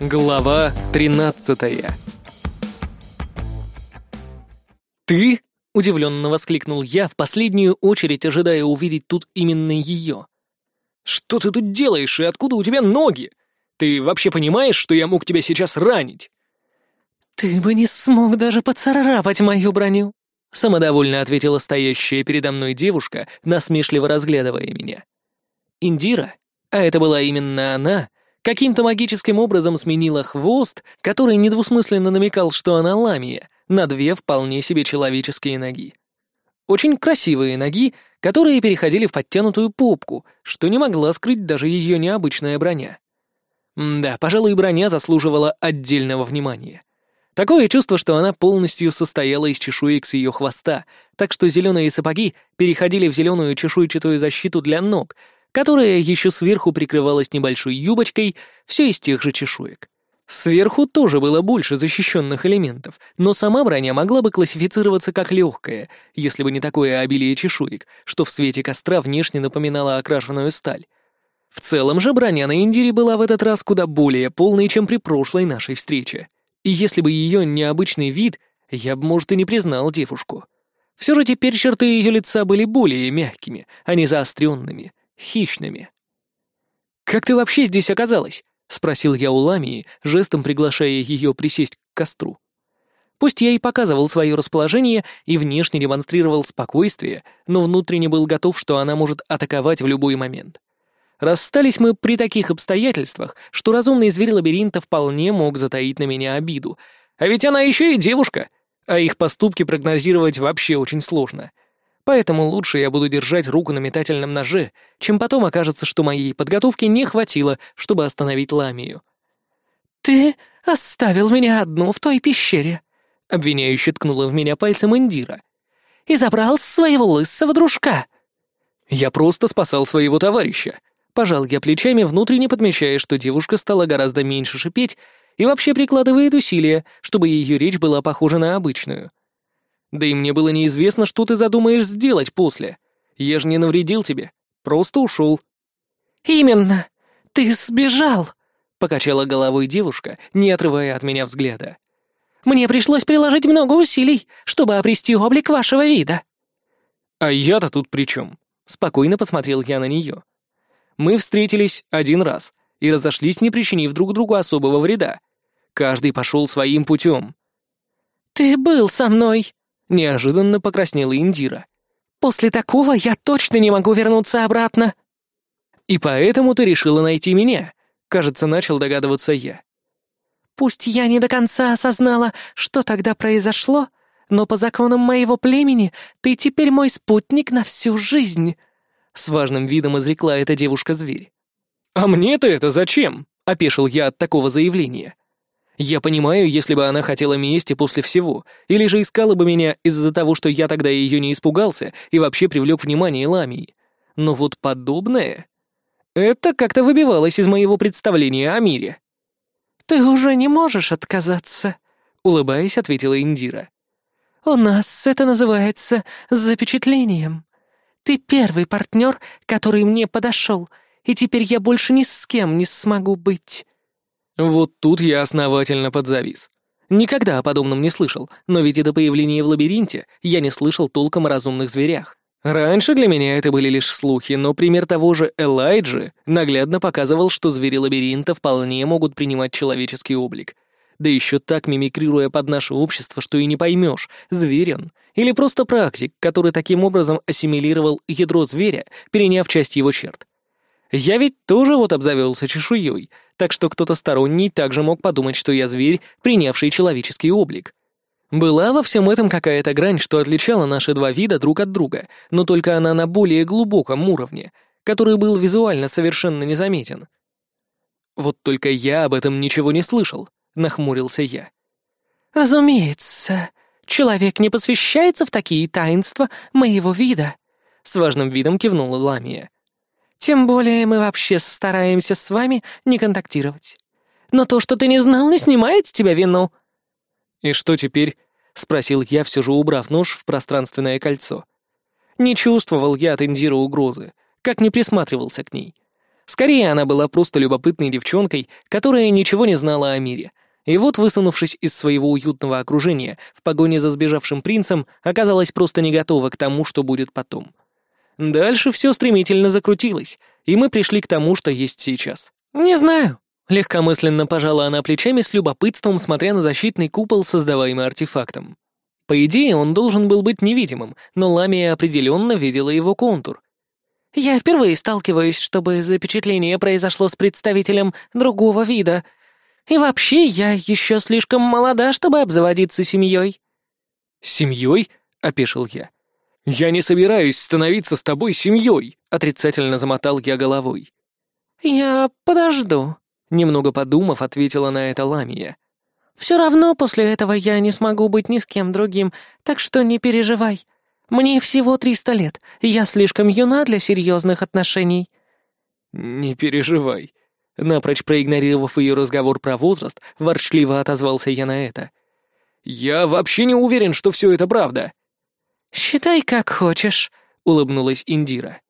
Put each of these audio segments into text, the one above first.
Глава тринадцатая «Ты?» — удивленно воскликнул я, в последнюю очередь ожидая увидеть тут именно ее. «Что ты тут делаешь и откуда у тебя ноги? Ты вообще понимаешь, что я мог тебя сейчас ранить?» «Ты бы не смог даже поцарапать мою броню», — самодовольно ответила стоящая передо мной девушка, насмешливо разглядывая меня. Индира, а это была именно она, каким-то магическим образом сменила хвост, который недвусмысленно намекал, что она ламия, на две вполне себе человеческие ноги. Очень красивые ноги, которые переходили в подтянутую попку, что не могла скрыть даже ее необычная броня. да, пожалуй, броня заслуживала отдельного внимания. Такое чувство, что она полностью состояла из чешуек с ее хвоста, так что зеленые сапоги переходили в зеленую чешуйчатую защиту для ног, которая еще сверху прикрывалась небольшой юбочкой, все из тех же чешуек. Сверху тоже было больше защищенных элементов, но сама броня могла бы классифицироваться как легкая, если бы не такое обилие чешуек, что в свете костра внешне напоминало окрашенную сталь. В целом же броня на Индире была в этот раз куда более полной, чем при прошлой нашей встрече. И если бы ее необычный вид, я бы, может, и не признал девушку. Все же теперь черты ее лица были более мягкими, а не заостренными, хищными. «Как ты вообще здесь оказалась?» — спросил я у Ламии, жестом приглашая ее присесть к костру. Пусть я и показывал свое расположение и внешне демонстрировал спокойствие, но внутренне был готов, что она может атаковать в любой момент. Расстались мы при таких обстоятельствах, что разумный зверь лабиринта вполне мог затаить на меня обиду. А ведь она еще и девушка, а их поступки прогнозировать вообще очень сложно — Поэтому лучше я буду держать руку на метательном ноже, чем потом окажется, что моей подготовки не хватило, чтобы остановить Ламию. «Ты оставил меня одну в той пещере», — обвиняюще ткнула в меня пальцем Индира. «И забрал своего лысого дружка». «Я просто спасал своего товарища», — пожал я плечами, внутренне подмечая, что девушка стала гораздо меньше шипеть и вообще прикладывает усилия, чтобы ее речь была похожа на обычную. Да и мне было неизвестно, что ты задумаешь сделать после. Я же не навредил тебе, просто ушел. «Именно! Ты сбежал!» — покачала головой девушка, не отрывая от меня взгляда. «Мне пришлось приложить много усилий, чтобы обрести облик вашего вида». «А я-то тут при чем?» — спокойно посмотрел я на нее. «Мы встретились один раз и разошлись, не причинив друг другу особого вреда. Каждый пошел своим путем». «Ты был со мной», Неожиданно покраснела Индира. «После такого я точно не могу вернуться обратно». «И поэтому ты решила найти меня?» Кажется, начал догадываться я. «Пусть я не до конца осознала, что тогда произошло, но по законам моего племени ты теперь мой спутник на всю жизнь», — с важным видом изрекла эта девушка-зверь. «А мне-то это зачем?» — опешил я от такого заявления. Я понимаю, если бы она хотела мести после всего, или же искала бы меня из-за того, что я тогда ее не испугался и вообще привлек внимание Ламии. Но вот подобное... Это как-то выбивалось из моего представления о мире. «Ты уже не можешь отказаться», — улыбаясь, ответила Индира. «У нас это называется запечатлением. Ты первый партнер, который мне подошел, и теперь я больше ни с кем не смогу быть». Вот тут я основательно подзавис. Никогда о подобном не слышал, но ведь и до появления в лабиринте я не слышал толком о разумных зверях. Раньше для меня это были лишь слухи, но пример того же Элайджи наглядно показывал, что звери лабиринта вполне могут принимать человеческий облик. Да еще так мимикрируя под наше общество, что и не поймешь, зверь он или просто практик, который таким образом ассимилировал ядро зверя, переняв часть его черт. Я ведь тоже вот обзавелся чешуей, так что кто-то сторонний также мог подумать, что я зверь, принявший человеческий облик. Была во всем этом какая-то грань, что отличала наши два вида друг от друга, но только она на более глубоком уровне, который был визуально совершенно незаметен. Вот только я об этом ничего не слышал, нахмурился я. «Разумеется, человек не посвящается в такие таинства моего вида», — с важным видом кивнула Ламия. Тем более мы вообще стараемся с вами не контактировать. Но то, что ты не знал, не снимает с тебя вину». «И что теперь?» — спросил я, все же убрав нож в пространственное кольцо. Не чувствовал я от Индира угрозы, как не присматривался к ней. Скорее, она была просто любопытной девчонкой, которая ничего не знала о мире. И вот, высунувшись из своего уютного окружения в погоне за сбежавшим принцем, оказалась просто не готова к тому, что будет потом. Дальше все стремительно закрутилось, и мы пришли к тому, что есть сейчас. «Не знаю», — легкомысленно пожала она плечами с любопытством, смотря на защитный купол, создаваемый артефактом. По идее, он должен был быть невидимым, но Ламия определенно видела его контур. «Я впервые сталкиваюсь, чтобы запечатление произошло с представителем другого вида. И вообще, я еще слишком молода, чтобы обзаводиться семьей». «Семьей?» — опешил я. «Я не собираюсь становиться с тобой семьей», — отрицательно замотал я головой. «Я подожду», — немного подумав, ответила на это Ламия. «Все равно после этого я не смогу быть ни с кем другим, так что не переживай. Мне всего триста лет, я слишком юна для серьезных отношений». «Не переживай», — напрочь проигнорировав ее разговор про возраст, ворчливо отозвался я на это. «Я вообще не уверен, что все это правда». «Считай, как хочешь», — улыбнулась Индира.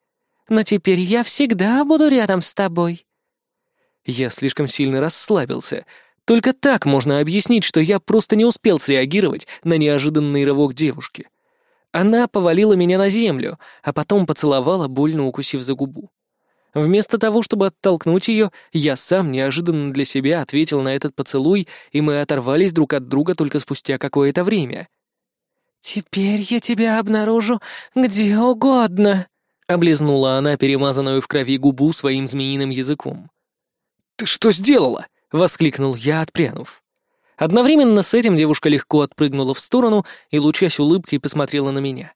«Но теперь я всегда буду рядом с тобой». Я слишком сильно расслабился. Только так можно объяснить, что я просто не успел среагировать на неожиданный рывок девушки. Она повалила меня на землю, а потом поцеловала, больно укусив за губу. Вместо того, чтобы оттолкнуть ее, я сам неожиданно для себя ответил на этот поцелуй, и мы оторвались друг от друга только спустя какое-то время. «Теперь я тебя обнаружу где угодно», — облизнула она перемазанную в крови губу своим змеиным языком. «Ты что сделала?» — воскликнул я, отпрянув. Одновременно с этим девушка легко отпрыгнула в сторону и, лучась улыбкой, посмотрела на меня.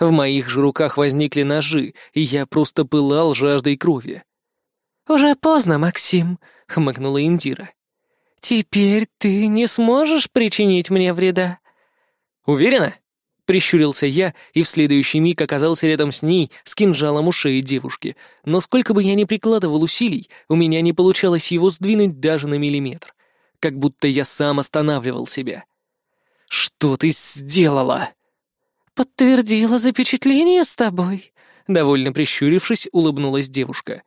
В моих же руках возникли ножи, и я просто пылал жаждой крови. «Уже поздно, Максим», — хмыкнула Индира. «Теперь ты не сможешь причинить мне вреда. «Уверена?» — прищурился я, и в следующий миг оказался рядом с ней с кинжалом у шеи девушки. Но сколько бы я ни прикладывал усилий, у меня не получалось его сдвинуть даже на миллиметр. Как будто я сам останавливал себя. «Что ты сделала?» «Подтвердила запечатление с тобой», — довольно прищурившись, улыбнулась девушка.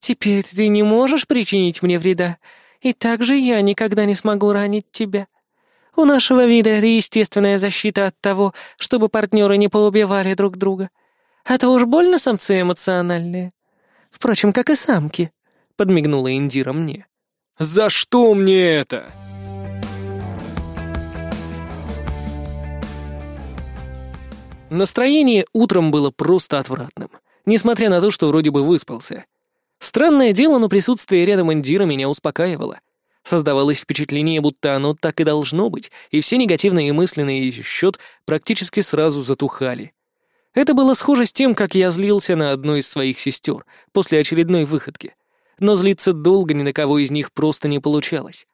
«Теперь ты не можешь причинить мне вреда, и также я никогда не смогу ранить тебя». У нашего вида это естественная защита от того, чтобы партнеры не поубивали друг друга. А то уж больно самцы эмоциональные. Впрочем, как и самки», — подмигнула Индира мне. «За что мне это?» Настроение утром было просто отвратным, несмотря на то, что вроде бы выспался. Странное дело, но присутствие рядом Индира меня успокаивало — Создавалось впечатление, будто оно так и должно быть, и все негативные мысли на ее счет практически сразу затухали. Это было схоже с тем, как я злился на одну из своих сестер после очередной выходки. Но злиться долго ни на кого из них просто не получалось.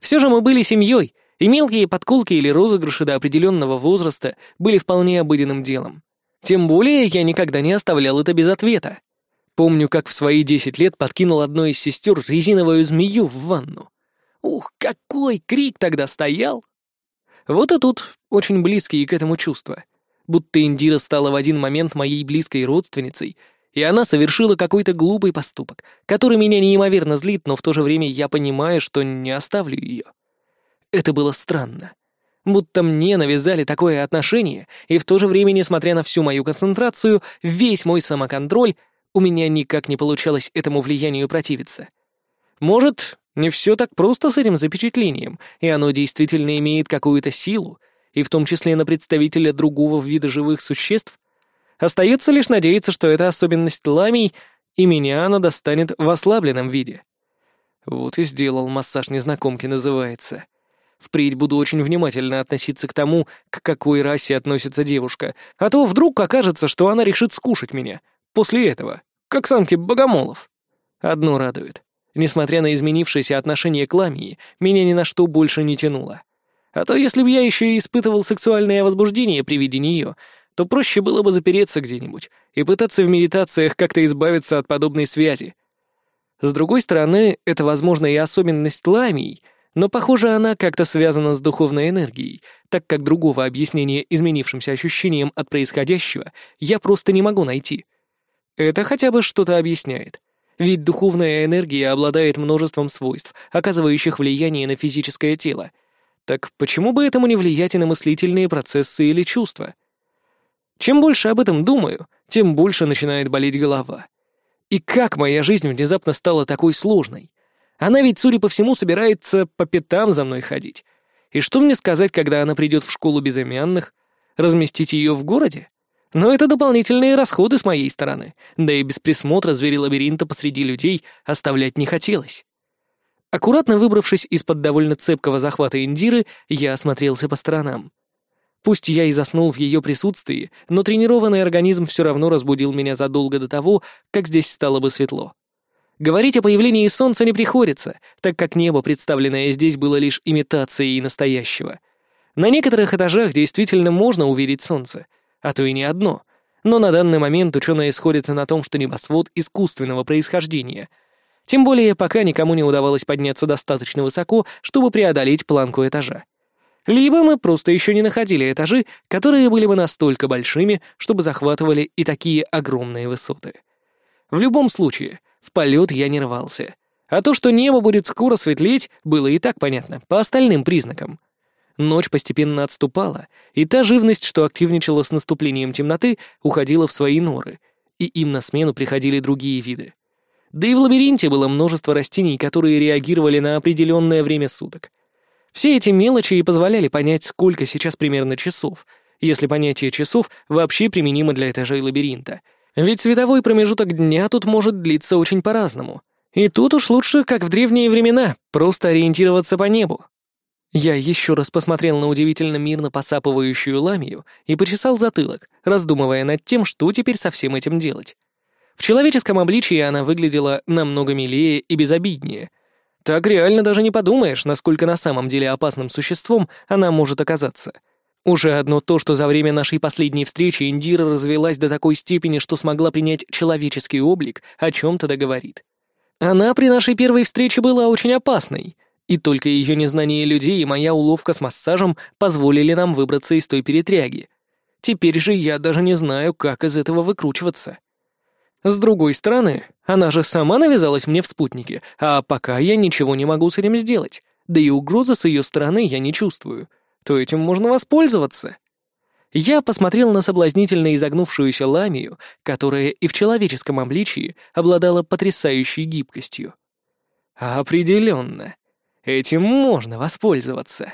Все же мы были семьей, и мелкие подколки или розыгрыши до определенного возраста были вполне обыденным делом. Тем более я никогда не оставлял это без ответа. Помню, как в свои десять лет подкинул одной из сестер резиновую змею в ванну. Ух, какой крик тогда стоял! Вот и тут очень близкие к этому чувства. Будто Индира стала в один момент моей близкой родственницей, и она совершила какой-то глупый поступок, который меня неимоверно злит, но в то же время я понимаю, что не оставлю ее. Это было странно. Будто мне навязали такое отношение, и в то же время, несмотря на всю мою концентрацию, весь мой самоконтроль, у меня никак не получалось этому влиянию противиться. Может, не все так просто с этим запечатлением, и оно действительно имеет какую-то силу, и в том числе на представителя другого вида живых существ. Остается лишь надеяться, что эта особенность ламий, и меня она достанет в ослабленном виде. Вот и сделал массаж незнакомки, называется. Впредь буду очень внимательно относиться к тому, к какой расе относится девушка, а то вдруг окажется, что она решит скушать меня. После этого, как самки богомолов. Одно радует. Несмотря на изменившееся отношение к Ламии, меня ни на что больше не тянуло. А то если бы я еще и испытывал сексуальное возбуждение при виде нее, то проще было бы запереться где-нибудь и пытаться в медитациях как-то избавиться от подобной связи. С другой стороны, это, возможно, и особенность Ламии, но, похоже, она как-то связана с духовной энергией, так как другого объяснения изменившимся ощущениям от происходящего я просто не могу найти. Это хотя бы что-то объясняет. Ведь духовная энергия обладает множеством свойств, оказывающих влияние на физическое тело. Так почему бы этому не влиять и на мыслительные процессы или чувства? Чем больше об этом думаю, тем больше начинает болеть голова. И как моя жизнь внезапно стала такой сложной? Она ведь, судя по всему, собирается по пятам за мной ходить. И что мне сказать, когда она придет в школу безымянных? Разместить ее в городе? Но это дополнительные расходы с моей стороны, да и без присмотра звери лабиринта посреди людей оставлять не хотелось. Аккуратно выбравшись из-под довольно цепкого захвата Индиры, я осмотрелся по сторонам. Пусть я и заснул в ее присутствии, но тренированный организм все равно разбудил меня задолго до того, как здесь стало бы светло. Говорить о появлении солнца не приходится, так как небо, представленное здесь, было лишь имитацией настоящего. На некоторых этажах действительно можно увидеть солнце — а то и не одно. Но на данный момент ученые сходятся на том, что небосвод искусственного происхождения. Тем более, пока никому не удавалось подняться достаточно высоко, чтобы преодолеть планку этажа. Либо мы просто еще не находили этажи, которые были бы настолько большими, чтобы захватывали и такие огромные высоты. В любом случае, в полет я не рвался. А то, что небо будет скоро светлеть, было и так понятно, по остальным признакам. Ночь постепенно отступала, и та живность, что активничала с наступлением темноты, уходила в свои норы, и им на смену приходили другие виды. Да и в лабиринте было множество растений, которые реагировали на определенное время суток. Все эти мелочи и позволяли понять, сколько сейчас примерно часов, если понятие часов вообще применимо для этажей лабиринта. Ведь световой промежуток дня тут может длиться очень по-разному. И тут уж лучше, как в древние времена, просто ориентироваться по небу. Я еще раз посмотрел на удивительно мирно посапывающую ламию и почесал затылок, раздумывая над тем, что теперь со всем этим делать. В человеческом обличии она выглядела намного милее и безобиднее. Так реально даже не подумаешь, насколько на самом деле опасным существом она может оказаться. Уже одно то, что за время нашей последней встречи Индира развелась до такой степени, что смогла принять человеческий облик, о чем-то договорит. Она при нашей первой встрече была очень опасной — и только ее незнание людей и моя уловка с массажем позволили нам выбраться из той перетряги. Теперь же я даже не знаю, как из этого выкручиваться. С другой стороны, она же сама навязалась мне в спутнике, а пока я ничего не могу с этим сделать, да и угрозы с ее стороны я не чувствую, то этим можно воспользоваться. Я посмотрел на соблазнительно изогнувшуюся ламию, которая и в человеческом обличии обладала потрясающей гибкостью. Определенно, Этим можно воспользоваться.